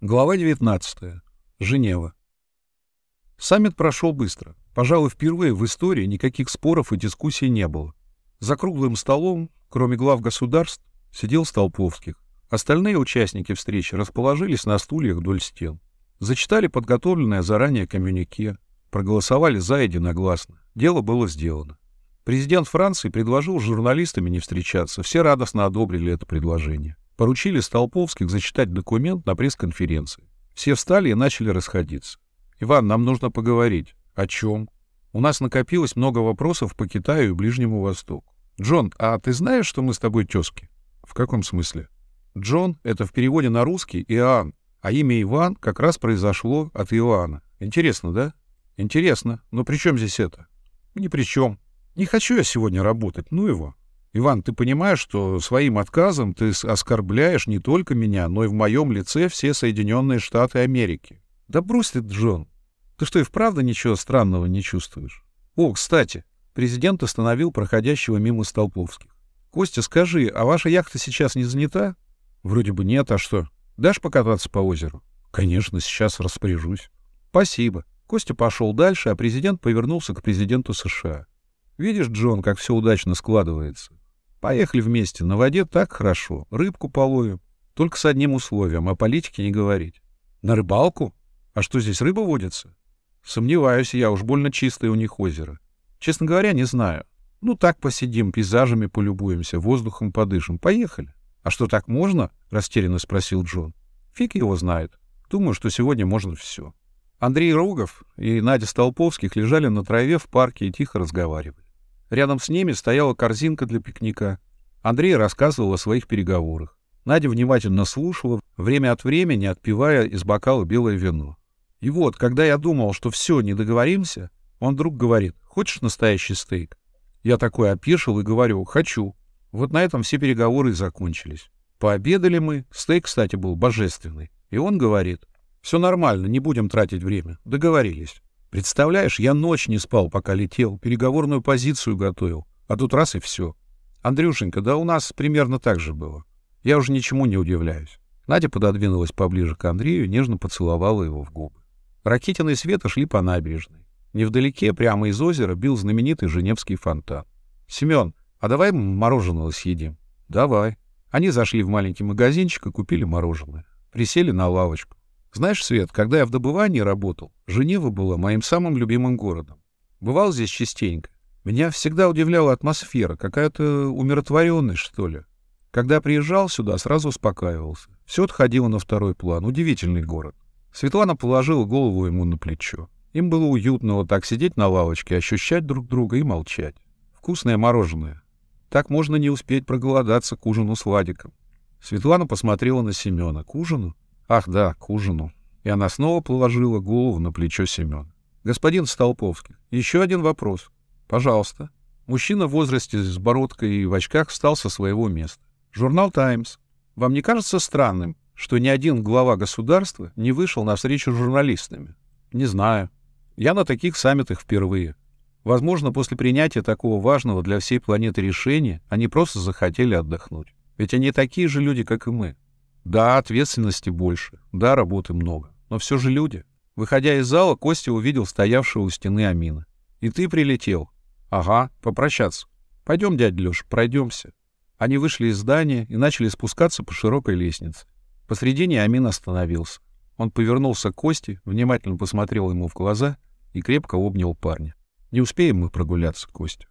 Глава 19. Женева. Саммит прошел быстро. Пожалуй, впервые в истории никаких споров и дискуссий не было. За круглым столом, кроме глав государств, сидел Столповских. Остальные участники встречи расположились на стульях вдоль стен. Зачитали подготовленное заранее коммюнике, проголосовали за единогласно. Дело было сделано. Президент Франции предложил журналистами не встречаться. Все радостно одобрили это предложение. Поручили Столповских зачитать документ на пресс-конференции. Все встали и начали расходиться. «Иван, нам нужно поговорить». «О чем?» «У нас накопилось много вопросов по Китаю и Ближнему Востоку». «Джон, а ты знаешь, что мы с тобой тезки?» «В каком смысле?» «Джон — это в переводе на русский Иоанн, а имя Иван как раз произошло от Иоанна. Интересно, да?» «Интересно. Но при чем здесь это?» «Ни при чем. Не хочу я сегодня работать. Ну его». Иван, ты понимаешь, что своим отказом ты оскорбляешь не только меня, но и в моем лице все Соединенные Штаты Америки. Да брось ты, Джон. Ты что, и вправду ничего странного не чувствуешь? О, кстати, президент остановил проходящего мимо Столповских. Костя, скажи, а ваша яхта сейчас не занята? Вроде бы нет, а что? Дашь покататься по озеру? Конечно, сейчас распоряжусь. Спасибо. Костя пошел дальше, а президент повернулся к президенту США. Видишь, Джон, как все удачно складывается. Поехали вместе. На воде так хорошо. Рыбку половим. Только с одним условием. О политике не говорить. На рыбалку? А что, здесь рыба водится? Сомневаюсь я, уж больно чистое у них озеро. Честно говоря, не знаю. Ну, так посидим, пейзажами полюбуемся, воздухом подышим. Поехали. А что, так можно? Растерянно спросил Джон. Фиг его знает. Думаю, что сегодня можно все. Андрей Рогов и Надя Столповских лежали на траве в парке и тихо разговаривали. Рядом с ними стояла корзинка для пикника. Андрей рассказывал о своих переговорах. Надя внимательно слушала, время от времени отпивая из бокала белое вино. И вот, когда я думал, что все, не договоримся, он вдруг говорит, хочешь настоящий стейк? Я такой опешил и говорю, хочу. Вот на этом все переговоры и закончились. Пообедали мы, стейк, кстати, был божественный. И он говорит, все нормально, не будем тратить время, договорились. Представляешь, я ночь не спал, пока летел, переговорную позицию готовил. А тут раз и все. Андрюшенька, да у нас примерно так же было. Я уже ничему не удивляюсь. Надя пододвинулась поближе к Андрею нежно поцеловала его в губы. Ракитина и Света шли по набережной. Невдалеке, прямо из озера, бил знаменитый Женевский фонтан. «Семен, а давай мороженого съедим?» «Давай». Они зашли в маленький магазинчик и купили мороженое. Присели на лавочку. Знаешь, Свет, когда я в добывании работал, Женева была моим самым любимым городом. Бывал здесь частенько. Меня всегда удивляла атмосфера, какая-то умиротворенность, что ли. Когда приезжал сюда, сразу успокаивался. Все отходило на второй план. Удивительный город. Светлана положила голову ему на плечо. Им было уютно вот так сидеть на лавочке, ощущать друг друга и молчать. Вкусное мороженое. Так можно не успеть проголодаться к ужину с Владиком. Светлана посмотрела на Семена. К ужину? Ах да, к ужину. И она снова положила голову на плечо Семена. Господин Столповский, еще один вопрос. Пожалуйста. Мужчина в возрасте с бородкой и в очках встал со своего места. Журнал «Таймс». Вам не кажется странным, что ни один глава государства не вышел на встречу с журналистами? Не знаю. Я на таких саммитах впервые. Возможно, после принятия такого важного для всей планеты решения они просто захотели отдохнуть. Ведь они такие же люди, как и мы. Да, ответственности больше, да, работы много, но все же люди. Выходя из зала, Костя увидел стоявшего у стены Амина. «И ты прилетел?» «Ага, попрощаться». «Пойдем, дядя Леша, пройдемся». Они вышли из здания и начали спускаться по широкой лестнице. Посредине Амин остановился. Он повернулся к Косте, внимательно посмотрел ему в глаза и крепко обнял парня. «Не успеем мы прогуляться, Костя».